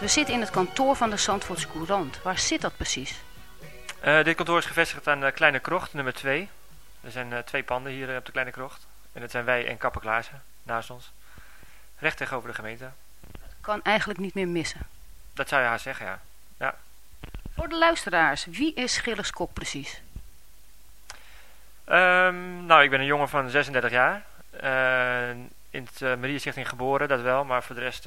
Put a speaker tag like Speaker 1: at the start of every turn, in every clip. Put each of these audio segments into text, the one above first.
Speaker 1: We zitten in het kantoor van de Zandvoortse Courant. Waar zit dat precies?
Speaker 2: Uh, dit kantoor is gevestigd aan de Kleine Krocht, nummer 2. Er zijn uh, twee panden hier op de Kleine Krocht. En dat zijn wij en Kappen Klaassen, naast ons. Recht tegenover de gemeente.
Speaker 1: Kan eigenlijk niet meer missen.
Speaker 2: Dat zou je haar zeggen, ja. ja.
Speaker 1: Voor de luisteraars, wie is Gilles Kok precies?
Speaker 2: Um, nou, ik ben een jongen van 36 jaar. Uh, in het uh, Maria-stichting geboren, dat wel. Maar voor de rest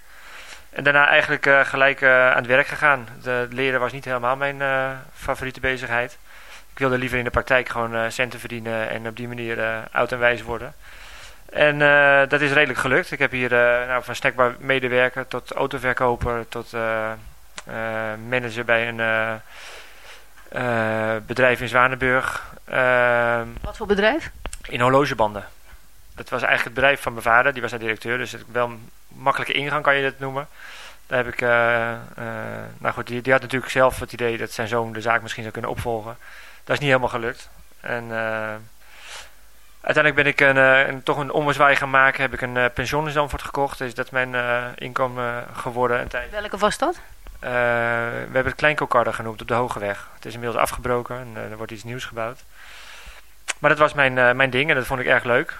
Speaker 2: En daarna eigenlijk gelijk aan het werk gegaan. De leren was niet helemaal mijn favoriete bezigheid. Ik wilde liever in de praktijk gewoon centen verdienen en op die manier oud en wijs worden. En dat is redelijk gelukt. Ik heb hier nou, van snackbar medewerker tot autoverkoper tot manager bij een bedrijf in Zwanenburg.
Speaker 1: Uh, Wat voor bedrijf?
Speaker 2: In horlogebanden. Dat was eigenlijk het bedrijf van mijn vader, die was daar directeur, dus het wel een makkelijke ingang kan je dat noemen. Daar heb ik, uh, nou goed, die, die, had natuurlijk zelf het idee dat zijn zoon de zaak misschien zou kunnen opvolgen. Dat is niet helemaal gelukt. En uiteindelijk ben ik een, een, toch een ommezwaai gaan maken, heb ik een pensioen in Zandvoort gekocht. Dus dat is mijn inkomen geworden. Een tijd.
Speaker 1: Welke was dat?
Speaker 2: We hebben het Kleinkokarde genoemd op de Hogeweg. Het is inmiddels afgebroken en er wordt iets nieuws gebouwd. Maar dat was mijn, mijn ding en dat vond ik erg leuk.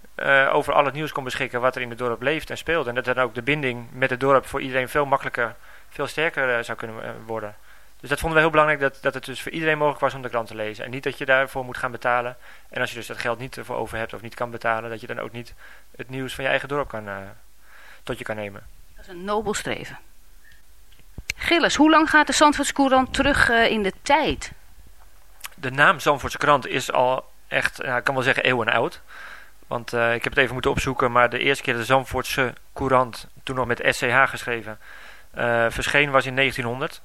Speaker 2: uh, over al het nieuws kon beschikken wat er in het dorp leeft en speelt. En dat dan ook de binding met het dorp voor iedereen veel makkelijker, veel sterker uh, zou kunnen uh, worden. Dus dat vonden we heel belangrijk, dat, dat het dus voor iedereen mogelijk was om de krant te lezen. En niet dat je daarvoor moet gaan betalen. En als je dus dat geld niet ervoor over hebt of niet kan betalen, dat je dan ook niet het nieuws van je eigen dorp kan tot je kan nemen.
Speaker 1: Dat is een nobel streven. Gilles, hoe lang gaat de Zandvoortse Courant terug in de tijd?
Speaker 2: De naam Zandvoortse Krant is al echt, nou, ik kan wel zeggen eeuwen oud. Want uh, ik heb het even moeten opzoeken, maar de eerste keer de Zandvoortse Courant, toen nog met SCH geschreven, uh, verscheen was in 1900.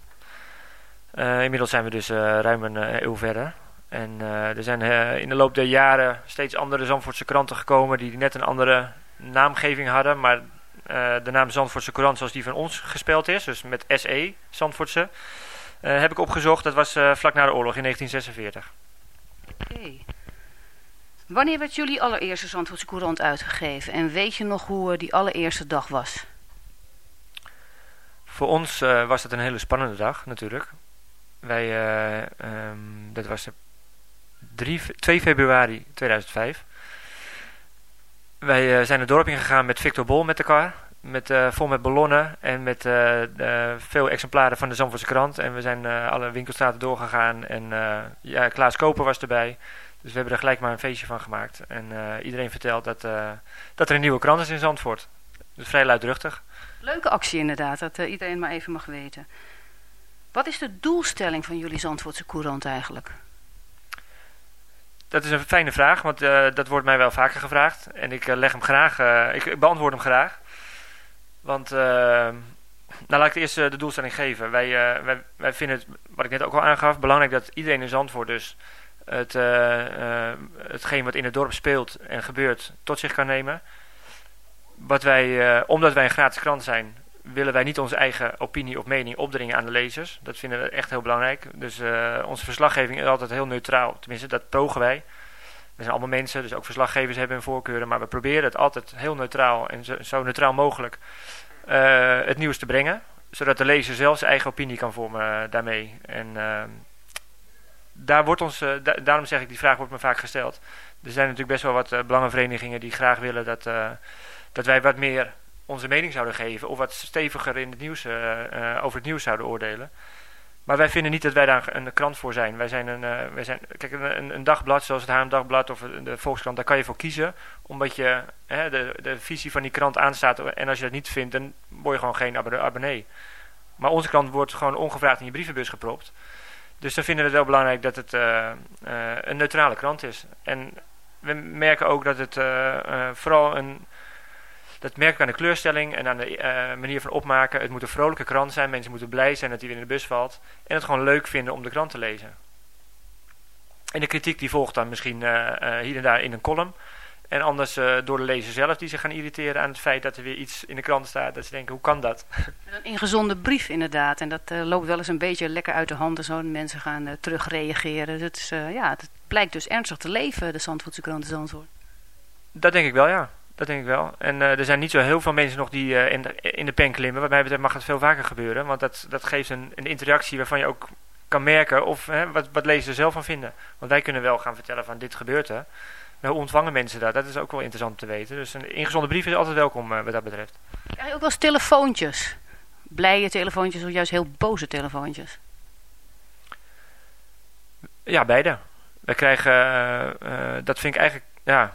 Speaker 2: inmiddels zijn we dus ruim een eeuw verder. En er zijn in de loop der jaren steeds andere Zandvoortse kranten gekomen die net een andere naamgeving hadden, maar de naam Zandvoortse Courant zoals die van ons gespeeld is, dus met SE, Zandvoortse, heb ik opgezocht. Dat was vlak na de oorlog in 1946.
Speaker 1: Oké. Wanneer werd jullie allereerste Zandvoortse Courant uitgegeven? En weet je nog hoe die allereerste dag was?
Speaker 2: Voor ons was dat een hele spannende dag natuurlijk. Wij, um, dat was 3, 2 februari 2005. Wij zijn het dorp ingegaan met Victor Bol met elkaar. Met, vol met ballonnen en met veel exemplaren van de Zandvoortse krant. En we zijn alle winkelstraten doorgegaan. En ja, Klaas Koper was erbij. Dus we hebben er gelijk maar een feestje van gemaakt. En iedereen vertelt dat, dat er een nieuwe krant is in Zandvoort. Dus vrij luidruchtig.
Speaker 1: Leuke actie inderdaad, dat iedereen maar even mag weten. Wat is de doelstelling van jullie Zandvoortse Courant eigenlijk?
Speaker 2: Dat is een fijne vraag, want uh, dat wordt mij wel vaker gevraagd. En ik uh, leg hem graag, uh, ik beantwoord hem graag. Want, nou laat ik eerst de doelstelling geven. Wij, wij, wij vinden het, wat ik net ook al aangaf, belangrijk dat iedereen in Zandvoort dus het, hetgeen wat in het dorp speelt en gebeurt tot zich kan nemen. Wat wij, omdat wij een gratis krant zijn, willen wij niet onze eigen opinie of mening opdringen aan de lezers. Dat vinden we echt heel belangrijk. Dus onze verslaggeving is altijd heel neutraal. Tenminste, dat pogen wij. We zijn allemaal mensen, dus ook verslaggevers hebben hun voorkeuren. Maar we proberen het altijd heel neutraal en zo, zo neutraal mogelijk het nieuws te brengen. Zodat de lezer zelf zijn eigen opinie kan vormen daarmee. En ehm, daar wordt ons, daarom zeg ik, die vraag wordt me vaak gesteld. Er zijn natuurlijk best wel wat belangenverenigingen die graag willen dat, dat wij wat meer onze mening zouden geven of wat steviger in het nieuws, over het nieuws zouden oordelen. Maar wij vinden niet dat wij daar een krant voor zijn. Wij zijn een, wij zijn, kijk, een, een, dagblad zoals het Haarlem Dagblad of de Volkskrant, daar kan je voor kiezen. Omdat je hè, de, de visie van die krant aanstaat. En als je dat niet vindt, dan word je gewoon geen abonnee. Maar onze krant wordt gewoon ongevraagd in je brievenbus gepropt. Dus dan vinden we het wel belangrijk dat het uh, een neutrale krant is. En we merken ook dat het vooral een dat merk ik aan de kleurstelling en aan de manier van opmaken. Het moet een vrolijke krant zijn. Mensen moeten blij zijn dat hij weer in de bus valt. En het gewoon leuk vinden om de krant te lezen. En de kritiek die volgt dan misschien hier en daar in een column. En anders door de lezer zelf die zich gaan irriteren aan het feit dat er weer iets in de krant staat. Dat ze denken, hoe kan dat?
Speaker 1: Een ingezonde brief inderdaad. En dat loopt wel eens een beetje lekker uit de hand. En zo mensen gaan terugreageren. Dus ja, het blijkt dus ernstig te leven, de Zandvoortse krant Zandvoort.
Speaker 2: Dat denk ik wel, ja. Dat denk ik wel. En uh, er zijn niet zo heel veel mensen nog die uh, in, de, in de pen klimmen. Wat mij betreft mag het veel vaker gebeuren. Want dat, dat geeft een, een interactie waarvan je ook kan merken of hè, wat, wat lezers er zelf van vinden. Want wij kunnen wel gaan vertellen van dit gebeurt er. Hoe ontvangen mensen dat? Dat is ook wel interessant te weten. Dus een ingezonde brief is altijd welkom uh, wat dat betreft.
Speaker 1: Krijg je ook wel eens telefoontjes? Blije telefoontjes of juist heel boze telefoontjes?
Speaker 2: Ja, beide. Wij krijgen, dat vind ik eigenlijk, ja,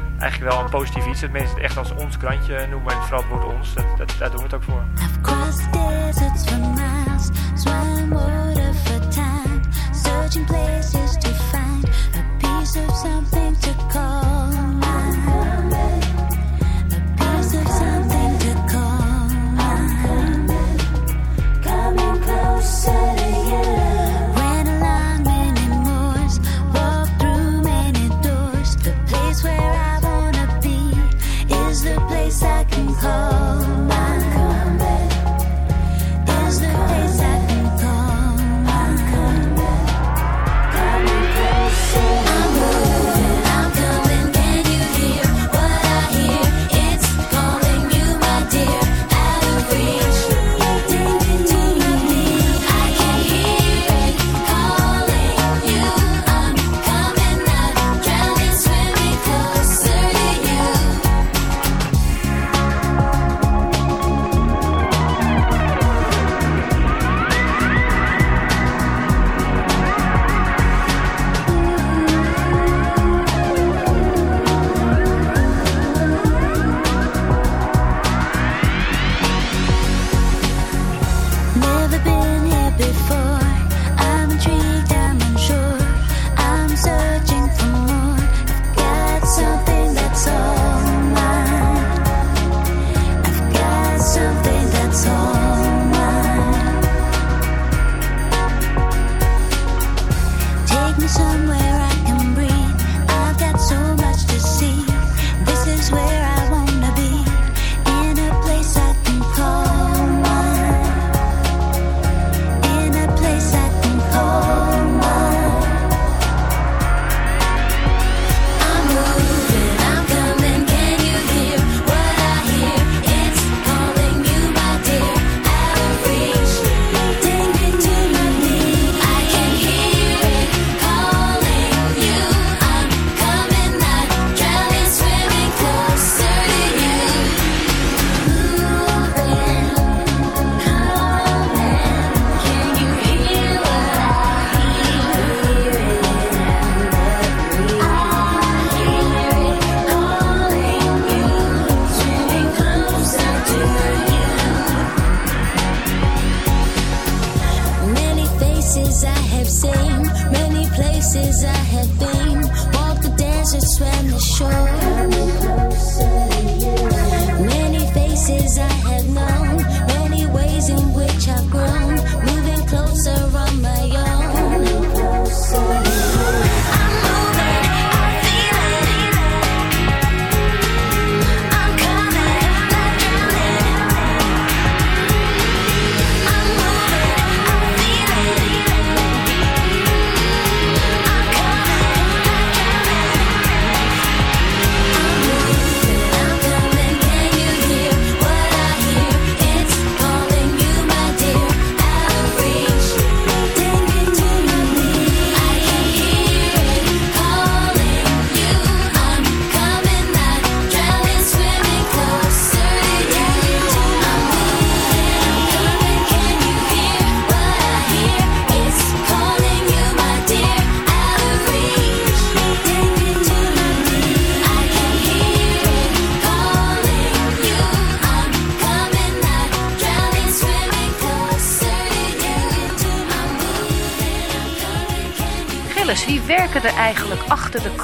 Speaker 2: eigenlijk wel een positief iets. Dat mensen het echt als ons krantje noemen. En vooral het woord ons, dat, dat, daar doen we het ook voor. Searching places to find a piece of something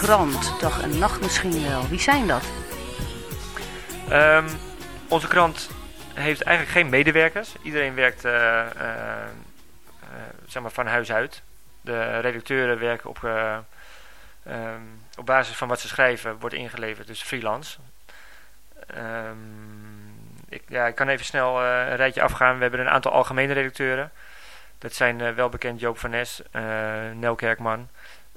Speaker 1: krant? Dag en nacht misschien wel. Wie zijn dat?
Speaker 2: Ehm, onze krant heeft eigenlijk geen medewerkers. Iedereen werkt eh, eh, eh, zeg maar van huis uit. De redacteuren werken op, eh, ehm, op basis van wat ze schrijven, wordt ingeleverd, dus freelance. Ehm, ik, ja, ik kan even snel een rijtje afgaan. We hebben een aantal algemene redacteuren. Dat zijn eh, wel bekend Joop van Nes, eh, Nel Kerkman.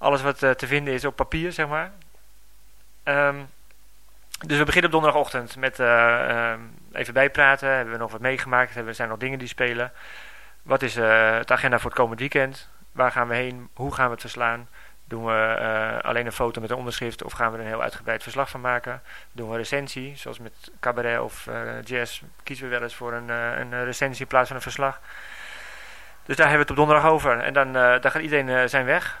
Speaker 2: alles wat eh, te vinden is op papier, zeg maar. Ehm, dus we beginnen op donderdagochtend met eh, ehm, even bijpraten. Hebben we nog wat meegemaakt? Hebben, zijn nog dingen die spelen? Wat is eh, het agenda voor het komend weekend? Waar gaan we heen? Hoe gaan we het verslaan? Doen we alleen een foto met een onderschrift of gaan we er een heel uitgebreid verslag van maken? Doen we recensie, zoals met cabaret of jazz, kiezen we wel eens voor een, een recensie in plaats van een verslag. Dus daar hebben we het op donderdag over. En dan, dan gaat iedereen zijn weg.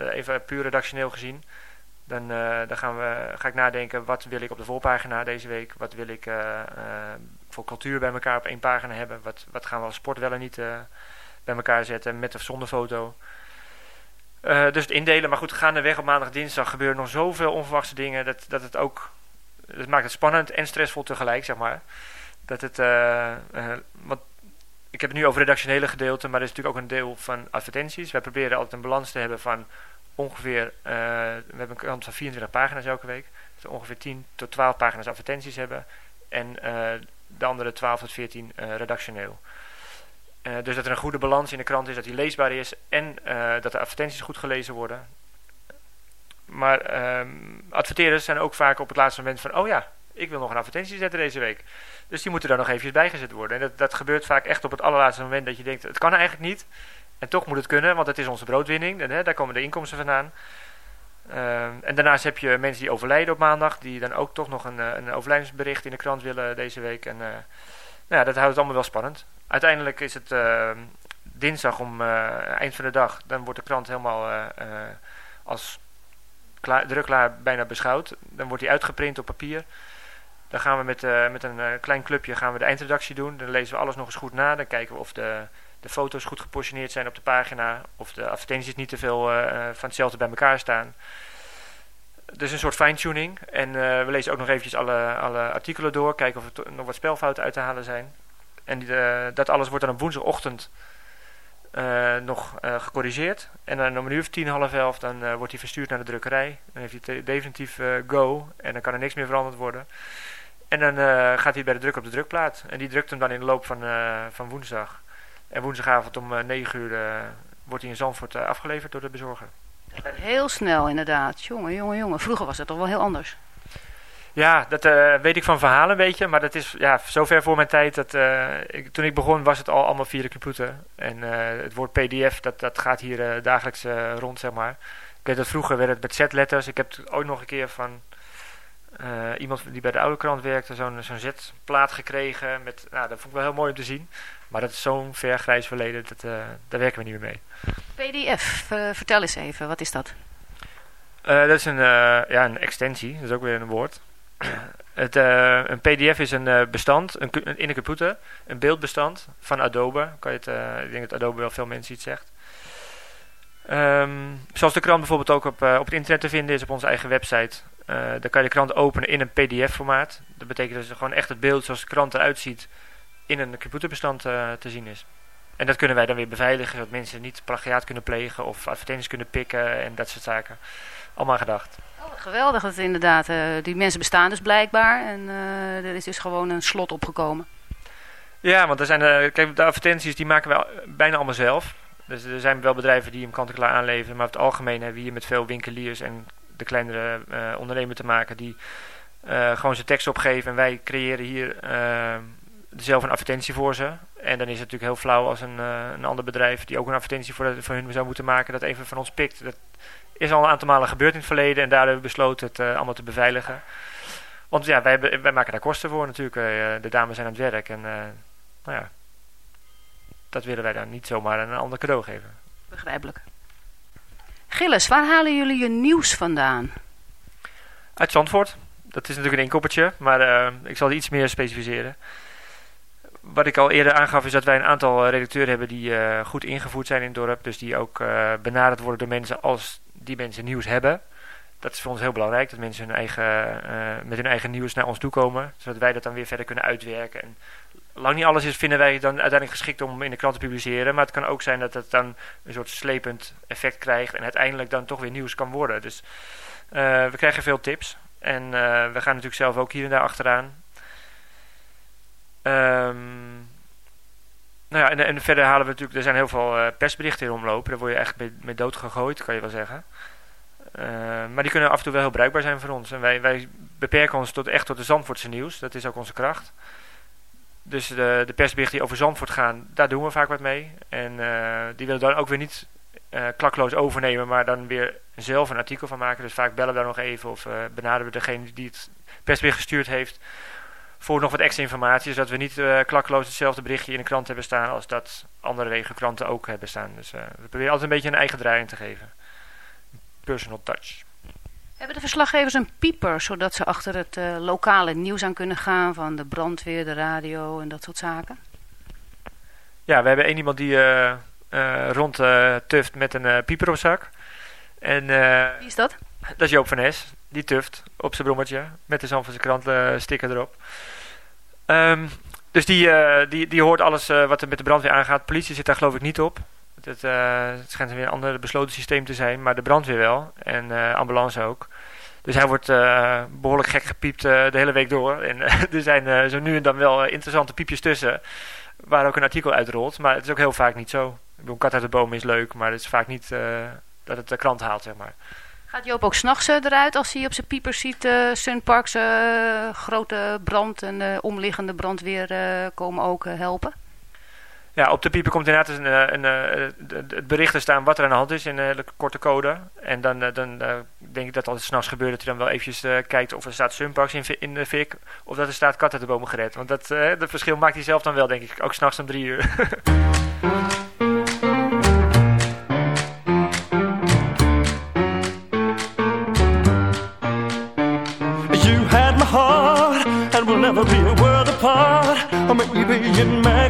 Speaker 2: De- even puur redactioneel gezien. Dan, eh, dan gaan we, ga ik nadenken, wat wil ik op de voorpagina deze week? Wat wil ik eh, eh, voor cultuur bij elkaar op één pagina hebben? Wat, wat gaan we als sport wel en niet eh, bij elkaar zetten, met of zonder foto? Eh, dus het indelen, maar goed, gaandeweg op maandag dinsdag gebeuren nog zoveel onverwachte dingen... dat, dat het ook, het maakt het spannend en stressvol tegelijk, zeg maar. Dat het, eh, eh, want ik heb het nu over redactionele gedeelte, maar er is natuurlijk ook een deel van advertenties. Wij proberen altijd een balans te hebben van ongeveer, eh, we hebben een krant van 24 pagina's elke week. Dus ongeveer 10 tot 12 pagina's advertenties hebben. En eh, de andere 12 tot 14 eh, redactioneel. Dus dat er een goede balans in de krant is, dat die leesbaar is en dat de advertenties goed gelezen worden. Maar ehm, adverteerders zijn ook vaak op het laatste moment van, oh ja, ik wil nog een advertentie zetten deze week. Dus die moeten daar nog eventjes bijgezet worden. En dat, dat gebeurt vaak echt op het allerlaatste moment dat je denkt, het kan eigenlijk niet. En toch moet het kunnen, want het is onze broodwinning. Hè, daar komen de inkomsten vandaan. Ehm, en daarnaast heb je mensen die overlijden op maandag, die dan ook toch nog een, eh, een overlijdensbericht in de krant willen deze week. En eh, nou ja, dat houdt het allemaal wel spannend. Uiteindelijk is het ehm, dinsdag om eh, eind van de dag, dan wordt de krant helemaal als klaar, drukklaar bijna beschouwd. Dan wordt die uitgeprint op papier. Dan gaan we met, met een klein clubje gaan we de eindredactie doen. Dan lezen we alles nog eens goed na. Dan kijken we of de, de foto's goed gepositioneerd zijn op de pagina. Of de advertenties niet te veel eh, eh, van hetzelfde bij elkaar staan. Dus een soort fine-tuning. En eh, we lezen ook nog eventjes alle, alle artikelen door. Kijken of er nog wat spelfouten uit te halen zijn. En dat alles wordt dan op woensdagochtend nog gecorrigeerd. En dan om een uur of tien, half elf, dan wordt hij verstuurd naar de drukkerij. Dan heeft hij definitief go. En dan kan er niks meer veranderd worden. En dan gaat hij bij de druk op de drukplaat. En die drukt hem dan in de loop van, van woensdag. En woensdagavond om eh, 9 uur eh, wordt hij in Zandvoort eh, afgeleverd door de bezorger.
Speaker 1: Heel snel inderdaad. Jongen, jongen, jongen. Vroeger was het toch wel heel anders.
Speaker 2: Ja, dat eh, weet ik van verhalen een beetje. Maar dat is ja, zover voor mijn tijd. Dat, eh, ik, toen ik begon was het al allemaal via de computer. En eh, het woord pdf, dat, dat gaat hier eh, dagelijks eh, rond, zeg maar. Ik weet dat vroeger werd het met z-letters. Ik heb het ooit nog een keer van eh, iemand die bij de oude krant werkte... zo'n zo'n z-plaat gekregen. Met, nou, dat vond ik wel heel mooi om te zien. Maar dat is zo'n ver grijs verleden. Dat, eh, daar werken we niet meer mee.
Speaker 1: PDF, eh, vertel eens even, wat is dat?
Speaker 2: Eh, dat is een, ja, een extensie, dat is ook weer een woord. Het, een PDF is een bestand een, in een computer, een beeldbestand van Adobe. Kan je het, ik denk dat Adobe wel veel mensen iets zegt. Ehm, zoals de krant bijvoorbeeld ook op, op het internet te vinden is op onze eigen website. Dan kan je de krant openen in een PDF-formaat. Dat betekent dus gewoon echt het beeld zoals de krant eruit ziet in een computerbestand eh, te zien is. En dat kunnen wij dan weer beveiligen, zodat mensen niet plagiaat kunnen plegen of advertenties kunnen pikken en dat soort zaken. Allemaal gedacht.
Speaker 1: Oh, geweldig dat inderdaad. eh, die mensen bestaan dus blijkbaar. En eh, er is dus gewoon een slot opgekomen.
Speaker 2: Ja, want er zijn, kijk, de advertenties die maken we bijna allemaal zelf. Dus er zijn wel bedrijven die hem kant-en-klaar aanleveren. Maar over het algemeen hebben we hier met veel winkeliers en de kleinere ondernemers te maken die gewoon zijn tekst opgeven. En wij creëren hier zelf een advertentie voor ze. En dan is het natuurlijk heel flauw als een, eh, een ander bedrijf die ook een advertentie voor, voor hun zou moeten maken, dat even van ons pikt. Dat is al een aantal malen gebeurd in het verleden en daar hebben we besloten het eh, allemaal te beveiligen. Want ja, wij, hebben- wij maken daar kosten voor natuurlijk. Eh, de dames zijn aan het werk en nou ja, dat willen wij dan niet zomaar een ander cadeau geven.
Speaker 1: Begrijpelijk. Gilles, waar halen jullie je nieuws vandaan?
Speaker 2: Uit Zandvoort. Dat is natuurlijk een inkoppertje, maar ik zal iets meer specificeren. Wat ik al eerder aangaf is dat wij een aantal eh, redacteuren hebben die eh, goed ingevoerd zijn in het dorp. Dus die ook eh, benaderd worden door mensen als die mensen nieuws hebben. Dat is voor ons heel belangrijk, dat mensen hun eigen, met hun eigen nieuws naar ons toe komen. Zodat wij dat dan weer verder kunnen uitwerken. En lang niet alles is, vinden wij dan uiteindelijk geschikt om in de krant te publiceren. Maar het kan ook zijn dat het dan een soort slepend effect krijgt. En uiteindelijk dan toch weer nieuws kan worden. Dus we krijgen veel tips. En we gaan natuurlijk zelf ook hier en daar achteraan. Ehm, nou ja, en, en verder halen we natuurlijk... Er zijn heel veel eh, persberichten in omlopen. Daar word je echt mee, mee dood gegooid, kan je wel zeggen. Eh, maar die kunnen af en toe wel heel bruikbaar zijn voor ons. En wij, wij beperken ons tot, echt tot de Zandvoortse nieuws. Dat is ook onze kracht. Dus de, de persberichten die over Zandvoort gaan, daar doen we vaak wat mee. En eh, die willen dan ook weer niet eh klakloos overnemen, maar dan weer zelf een artikel van maken. Dus vaak bellen we daar nog even of benaderen we degene die het persbericht gestuurd heeft voor nog wat extra informatie. Zodat we niet eh klakloos hetzelfde berichtje in de krant hebben staan als dat andere regiokranten ook hebben staan. Dus eh, we proberen altijd een beetje een eigen draai in te geven. Personal touch.
Speaker 1: Hebben de verslaggevers een pieper, zodat ze achter het eh, lokale nieuws aan kunnen gaan van de brandweer, de radio en dat soort zaken?
Speaker 2: Ja, we hebben één iemand die rond tuft met een pieper op zak. En
Speaker 1: Wie is dat?
Speaker 2: dat is Joop van Nes. Die tuft op zijn brommetje met de Zandvoortse krant sticker erop. Ehm, Dus die, eh, die, die hoort alles eh, wat er met de brandweer aangaat. Politie zit daar geloof ik niet op. Het, eh, het schijnt weer een ander besloten systeem te zijn, maar de brandweer wel. En ambulance ook. Dus hij wordt eh, behoorlijk gek gepiept de hele week door. En er zijn zo nu en dan wel interessante piepjes tussen. Waar ook een artikel uitrolt. Maar het is ook heel vaak niet zo. Ik bedoel, kat uit de boom is leuk, maar het is vaak niet dat het de krant haalt, zeg maar.
Speaker 1: Gaat Joop ook s'nachts uh, eruit als hij op zijn piepers ziet uh, Sunparks uh, grote brand en uh, omliggende brandweer komen ook helpen?
Speaker 2: Ja, op de pieper komt inderdaad een, een, een, het bericht te staan wat er aan de hand is in een korte code. En dan, dan denk ik dat als het s'nachts gebeurt dat hij dan wel eventjes kijkt of er staat Sunparks in, in de fik of dat er staat kat uit de bomen gered. Want dat, dat verschil maakt hij zelf dan wel, denk ik, ook s'nachts om drie uur.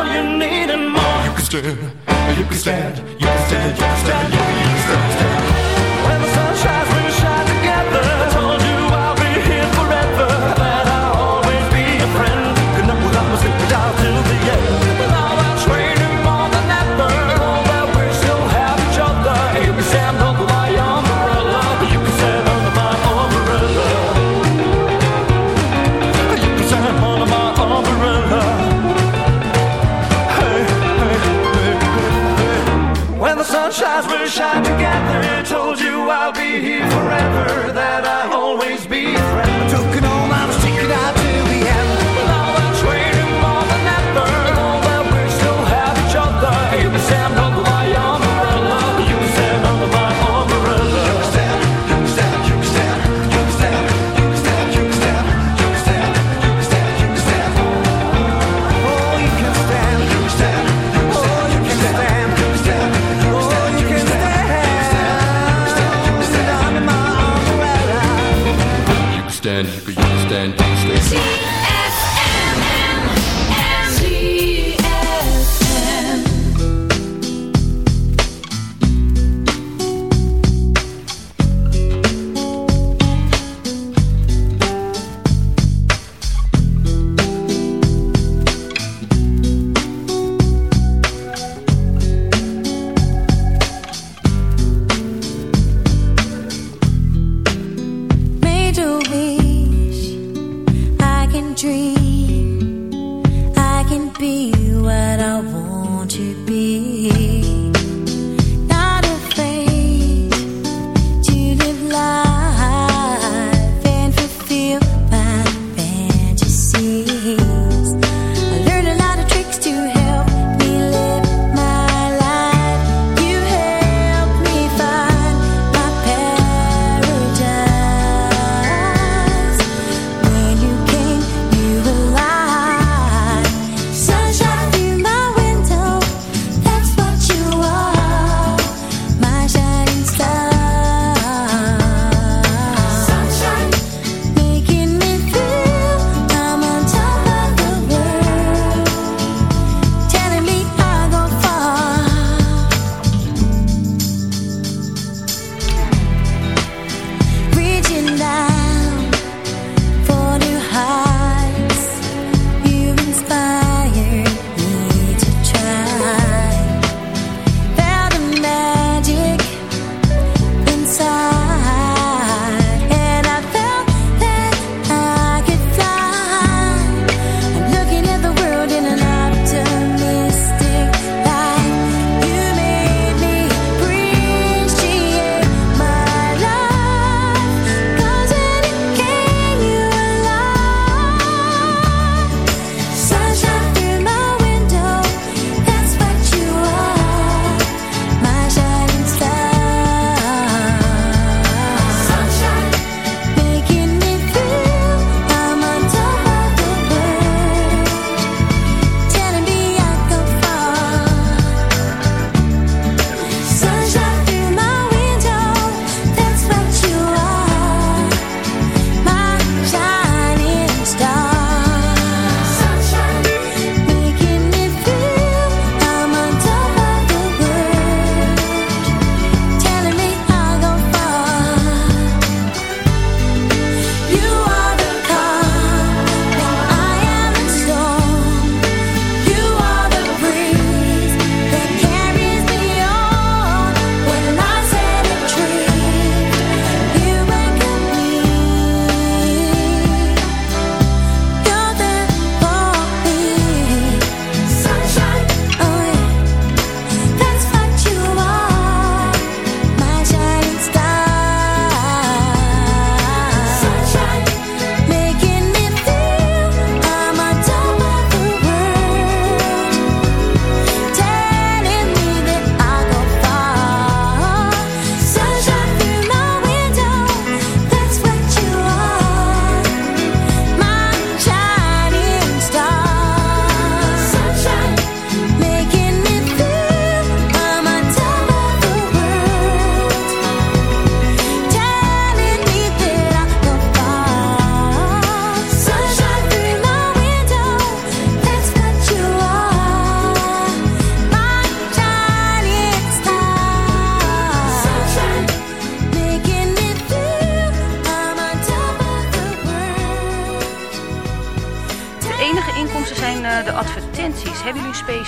Speaker 3: All you need and more. You can stand, you can stand, you can stand, you can stand, you can, you can stand,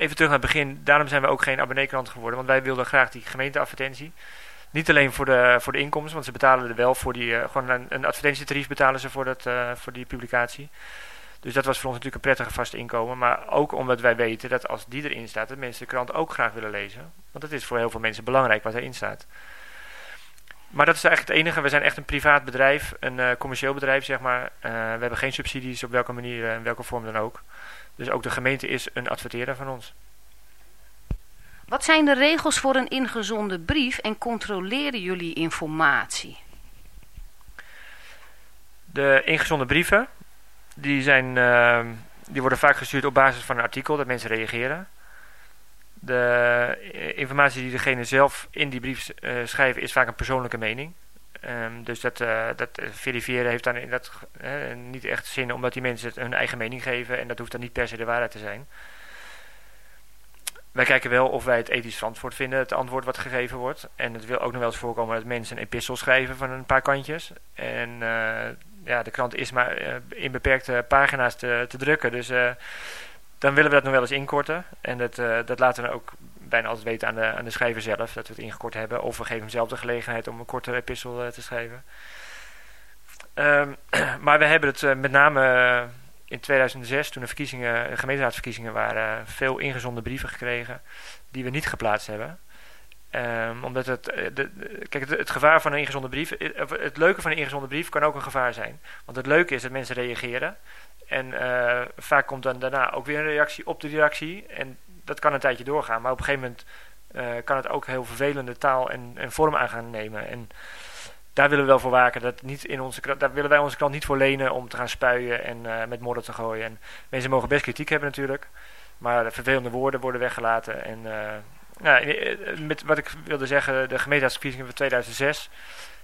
Speaker 2: Even terug naar het begin, daarom zijn we ook geen abonneekrant geworden, want wij wilden graag die gemeenteadvertentie. Niet alleen voor de, voor de inkomsten, want ze betalen er wel voor die, eh, gewoon een, een advertentietarief betalen ze voor, dat, eh, voor die publicatie. Dus dat was voor ons natuurlijk een prettige vaste inkomen. Maar ook omdat wij weten dat als die erin staat, dat mensen de krant ook graag willen lezen. Want het is voor heel veel mensen belangrijk wat erin staat. Maar dat is eigenlijk het enige. We zijn echt een privaat bedrijf, een eh, commercieel bedrijf, zeg maar. We hebben geen subsidies op welke manier en welke vorm dan ook. Dus ook de gemeente is een adverteerder van ons.
Speaker 1: Wat zijn de regels voor een ingezonden brief en controleren jullie informatie?
Speaker 2: De ingezonden brieven, die, zijn, ehm, die worden vaak gestuurd op basis van een artikel dat mensen reageren. De eh, informatie die degene zelf in die brief eh, schrijven is vaak een persoonlijke mening. Ehm, dus dat, eh, dat verifiëren heeft dan in dat, niet echt zin omdat die mensen hun eigen mening geven en dat hoeft dan niet per se de waarheid te zijn. Wij kijken wel of wij het ethisch verantwoord vinden, het antwoord wat gegeven wordt. En het wil ook nog wel eens voorkomen dat mensen een epistel schrijven van een paar kantjes. En eh, ja, de krant is maar eh, in beperkte pagina's te, te drukken. Dus dan willen we dat nog wel eens inkorten. En dat, dat laten we ook bijna altijd weten aan de, aan de schrijver zelf, dat we het ingekort hebben. Of we geven hem zelf de gelegenheid om een korte epistel eh, te schrijven. Ehm, maar we hebben het eh, met name eh, in 2006, toen de verkiezingen, gemeenteraadsverkiezingen waren, veel ingezonden brieven gekregen die we niet geplaatst hebben. Ehm, omdat het, de, kijk, het, gevaar van een ingezonde het leuke van een ingezonde brief kan ook een gevaar zijn. Want het leuke is dat mensen reageren. En vaak komt dan daarna ook weer een reactie op de reactie. En dat kan een tijdje doorgaan. Maar op een gegeven moment eh, kan het ook heel vervelende taal en, en vorm aan gaan nemen. En daar willen we wel voor waken. Dat niet in onze, daar willen wij onze krant niet voor lenen om te gaan spuien en eh, met modder te gooien. En mensen mogen best kritiek hebben natuurlijk. Maar de vervelende woorden worden weggelaten. En eh, nou, met wat ik wilde zeggen, de gemeenteraadsverkiezingen van 2006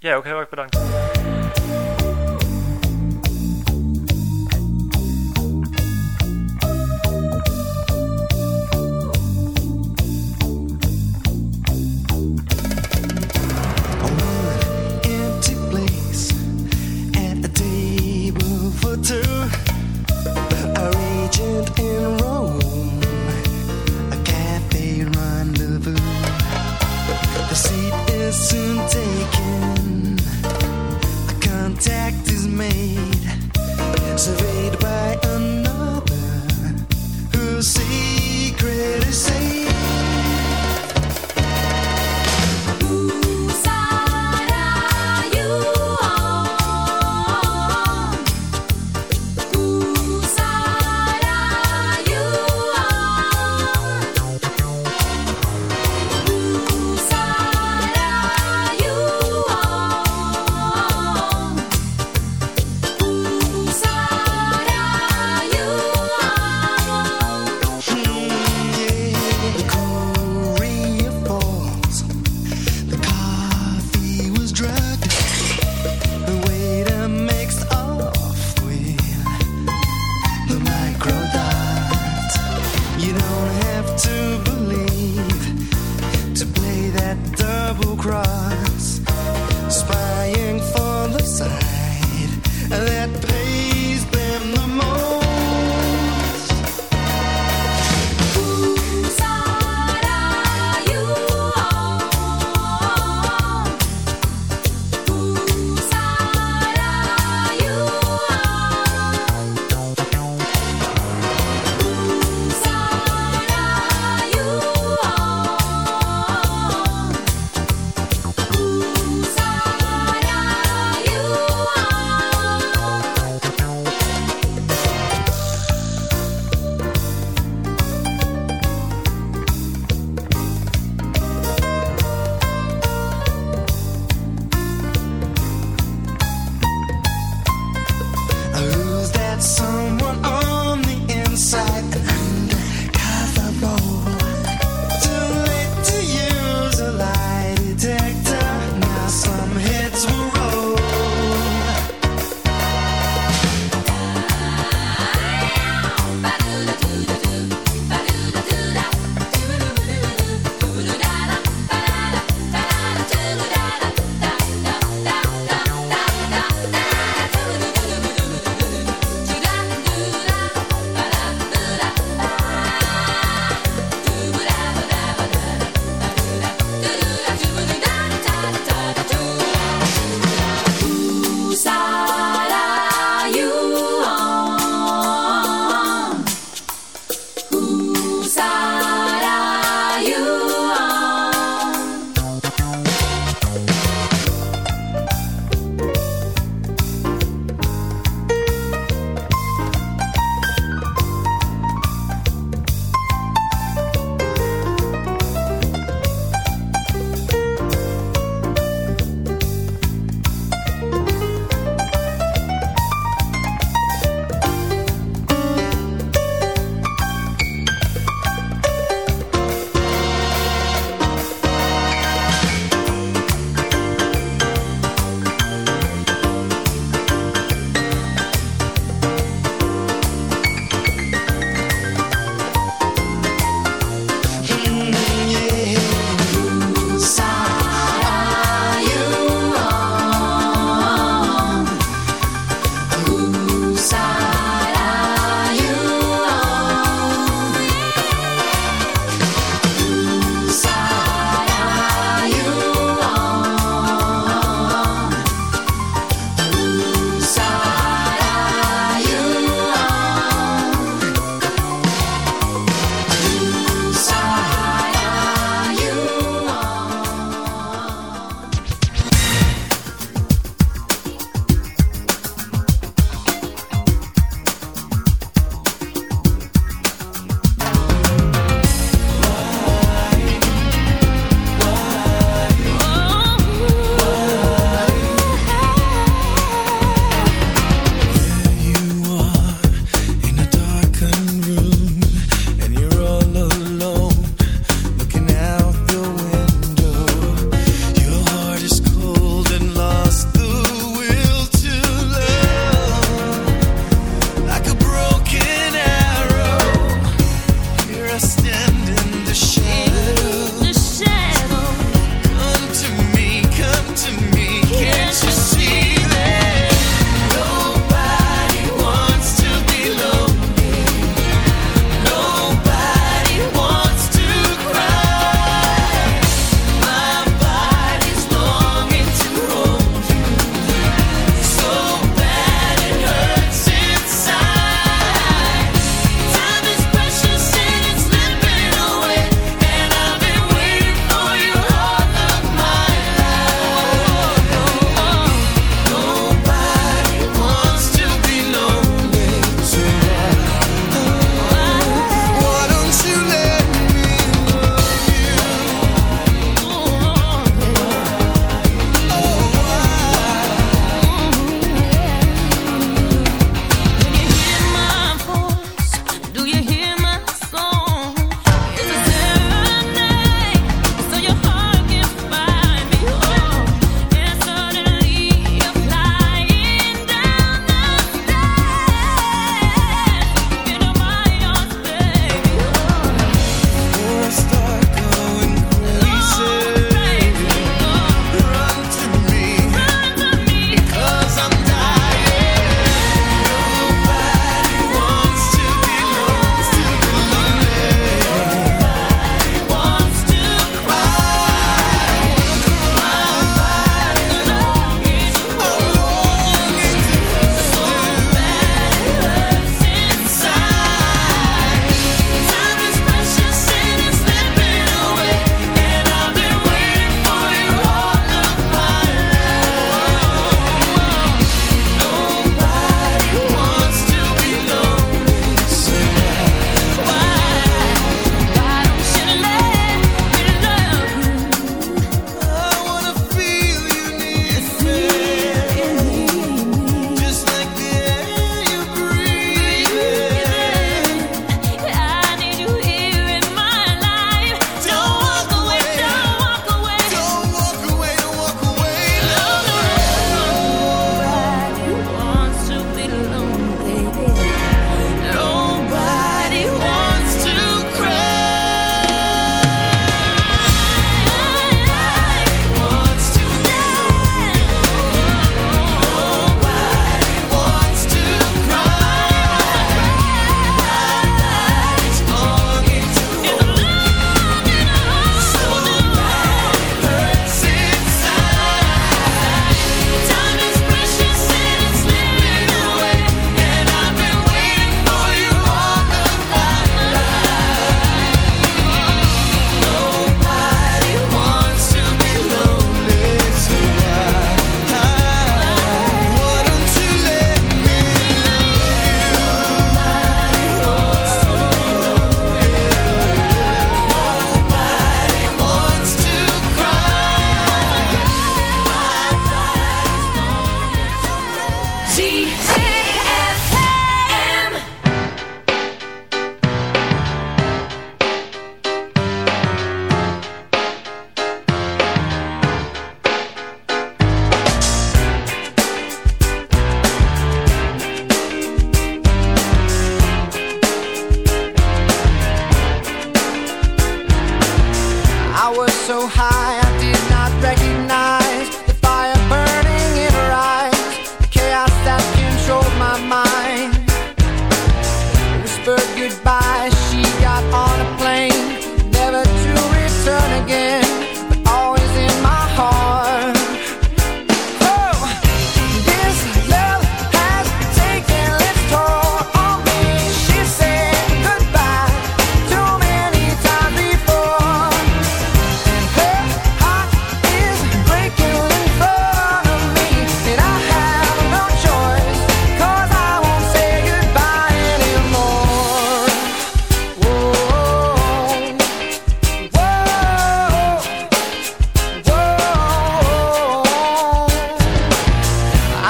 Speaker 2: Jij ook heel erg bedankt.
Speaker 4: empty place at a table for two.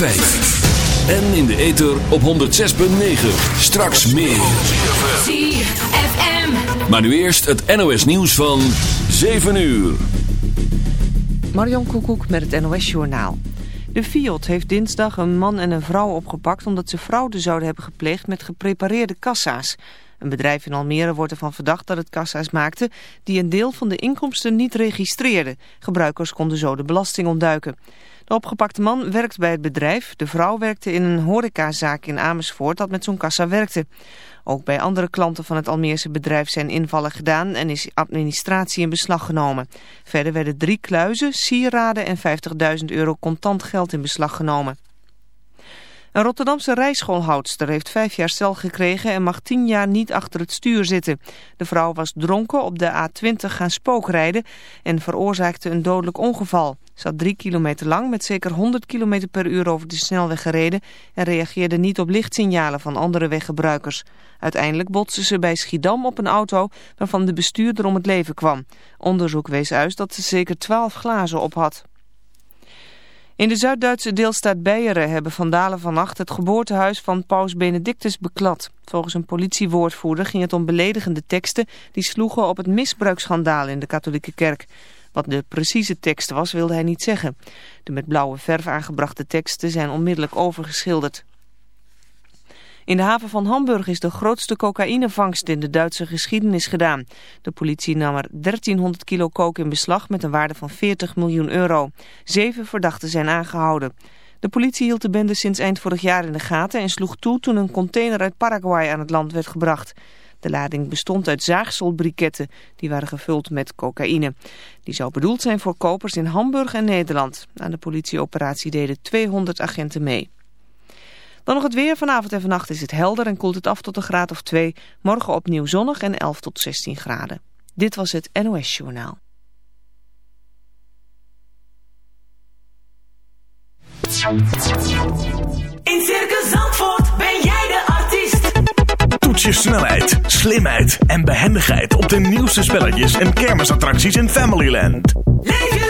Speaker 5: En in de ether op 106.9. Straks meer.
Speaker 6: ZFM.
Speaker 5: Maar nu eerst het NOS nieuws van 7 uur.
Speaker 7: Marion Koekoek met het NOS Journaal. De Fiat heeft dinsdag een man en een vrouw opgepakt... omdat ze fraude zouden hebben gepleegd met geprepareerde kassa's. Een bedrijf in Almere wordt ervan verdacht dat het kassa's maakte... die een deel van de inkomsten niet registreerde. Gebruikers konden zo de belasting ontduiken. De opgepakte man werkt bij het bedrijf. De vrouw werkte in een horecazaak in Amersfoort dat met zo'n kassa werkte. Ook bij andere klanten van het Almeerse bedrijf zijn invallen gedaan en is administratie in beslag genomen. Verder werden drie kluizen, sieraden en 50.000 euro contant geld in beslag genomen. Een Rotterdamse rijschoolhoudster heeft vijf jaar cel gekregen en mag tien jaar niet achter het stuur zitten. De vrouw was dronken op de A20 gaan spookrijden en veroorzaakte een dodelijk ongeval. Ze had drie kilometer lang met zeker 100 km per uur over de snelweg gereden en reageerde niet op lichtsignalen van andere weggebruikers. Uiteindelijk botste ze bij Schiedam op een auto waarvan de bestuurder om het leven kwam. Onderzoek wees uit dat ze zeker 12 glazen op had. In de Zuid-Duitse deelstaat Beieren hebben vandalen vannacht het geboortehuis van paus Benedictus beklad. Volgens een politiewoordvoerder ging het om beledigende teksten die sloegen op het misbruiksschandaal in de katholieke kerk. Wat de precieze tekst was wilde hij niet zeggen. De met blauwe verf aangebrachte teksten zijn onmiddellijk overgeschilderd. In de haven van Hamburg is de grootste cocaïnevangst in de Duitse geschiedenis gedaan. De politie nam er 1300 kilo coke in beslag met een waarde van 40 miljoen euro. Zeven verdachten zijn aangehouden. De politie hield de bende sinds eind vorig jaar in de gaten en sloeg toe toen een container uit Paraguay aan het land werd gebracht. De lading bestond uit zaagselbriketten, die waren gevuld met cocaïne. Die zou bedoeld zijn voor kopers in Hamburg en Nederland. Aan de politieoperatie deden 200 agenten mee. Dan nog het weer. Vanavond en vannacht is het helder en koelt het af tot een graad of 2. Morgen opnieuw zonnig en 11 tot 16 graden. Dit was het NOS Journaal.
Speaker 8: In Circus Zandvoort ben jij de artiest.
Speaker 9: Toets je snelheid, slimheid en behendigheid op de nieuwste spelletjes en kermisattracties in Familyland.
Speaker 8: Leef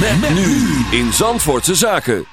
Speaker 5: Met, nu in Zandvoortse Zaken.